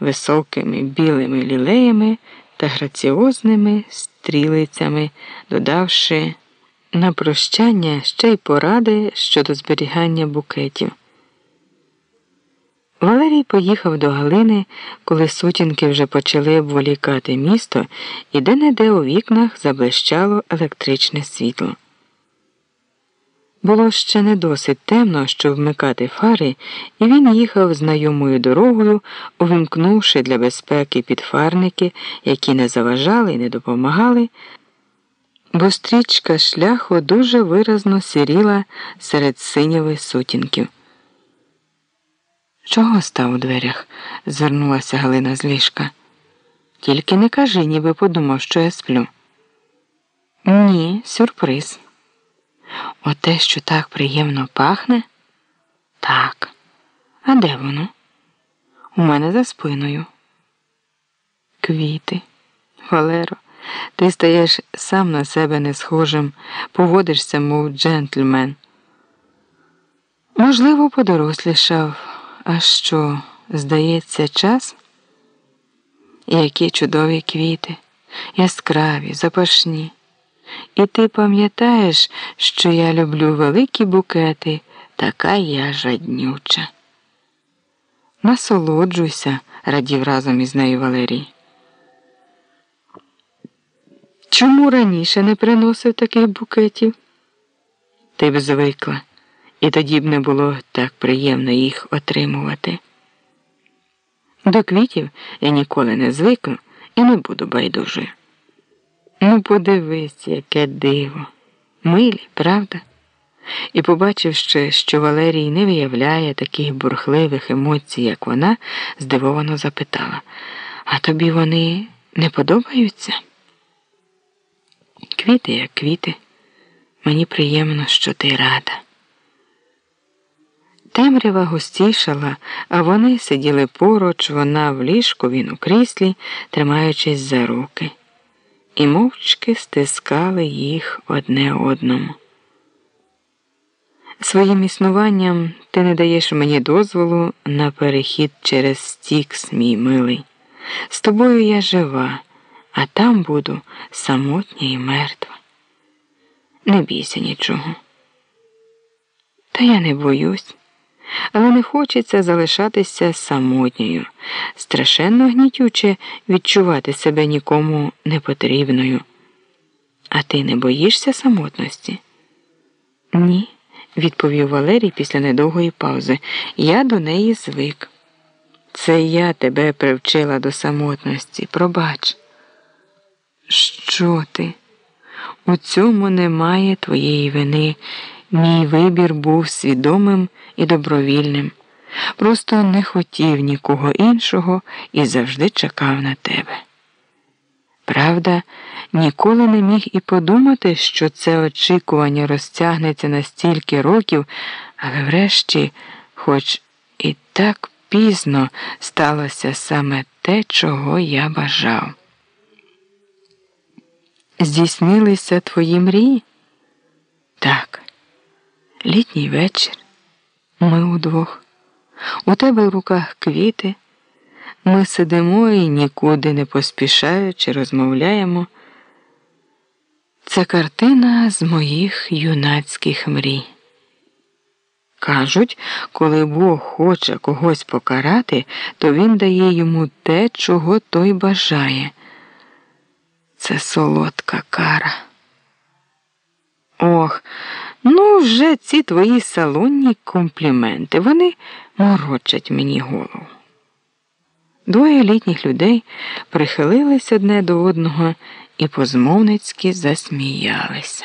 високими білими лілеями та граціозними стрілицями, додавши на прощання ще й поради щодо зберігання букетів. Валерій поїхав до Галини, коли сутінки вже почали обволікати місто, і де-не-де у вікнах заблищало електричне світло. Було ще не досить темно, щоб вмикати фари, і він їхав знайомою дорогою, увімкнувши для безпеки підфарники, які не заважали і не допомагали, бо стрічка шляху дуже виразно сіріла серед синєвих сутінків. Чого став у дверях? звернулася Галина з ліжка. Тільки не кажи, ніби подумав, що я сплю. Ні, сюрприз. Оте, що так приємно пахне? Так. А де воно? У мене за спиною. Квіти. Валеро, ти стаєш сам на себе не схожим, поводишся, мов джентльмен. Можливо, подорослішав. А що, здається, час? Які чудові квіти, яскраві, запашні. І ти пам'ятаєш, що я люблю великі букети, така я жаднюча. Насолоджуйся, радів разом із нею Валерій. Чому раніше не приносив таких букетів? Ти б звикла, і тоді б не було так приємно їх отримувати. До квітів я ніколи не звикну і не буду байдужою. Ну, подивись, яке диво. Милі, правда? І, побачивши, що Валерій не виявляє таких бурхливих емоцій, як вона, здивовано запитала А тобі вони не подобаються? Квіти, як квіти. Мені приємно, що ти рада. Темрява густішала, а вони сиділи поруч, вона в ліжку, він у кріслі, тримаючись за руки і мовчки стискали їх одне одному. Своїм існуванням ти не даєш мені дозволу на перехід через стікс, мій милий. З тобою я жива, а там буду самотня і мертва. Не бійся нічого. Та я не боюсь але не хочеться залишатися самотньою, страшенно гнітюче відчувати себе нікому непотрібною. А ти не боїшся самотності? Ні, відповів Валерій після недовгої паузи. Я до неї звик. Це я тебе привчила до самотності. Пробач. Що ти? У цьому немає твоєї вини. Мій вибір був свідомим і добровільним, просто не хотів нікого іншого і завжди чекав на тебе. Правда, ніколи не міг і подумати, що це очікування розтягнеться на стільки років, але врешті, хоч і так пізно сталося саме те, чого я бажав. Здійснилися твої мрії? Літній вечір, ми удвох. У тебе в руках квіти. Ми сидимо і нікуди не поспішаючи розмовляємо. Це картина з моїх юнацьких мрій. Кажуть, коли Бог хоче когось покарати, то він дає йому те, чого той бажає. Це солодка кара. Ох. Вже ці твої салонні компліменти, вони морочать мені голову. Двоє літніх людей прихилились одне до одного і позмовницьки засміялися.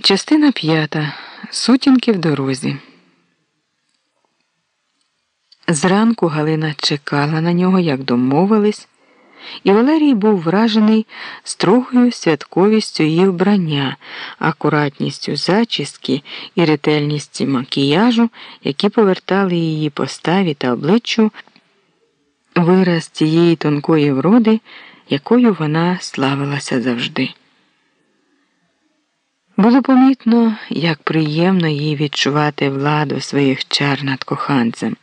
Частина п'ята. Сутінки в дорозі. Зранку Галина чекала на нього, як домовились. І Валерій був вражений строгою святковістю її вбрання, акуратністю зачіски і ретельністю макіяжу, які повертали її поставі та обличчю вираз цієї тонкої вроди, якою вона славилася завжди. Було помітно, як приємно їй відчувати владу своїх чар над коханцем.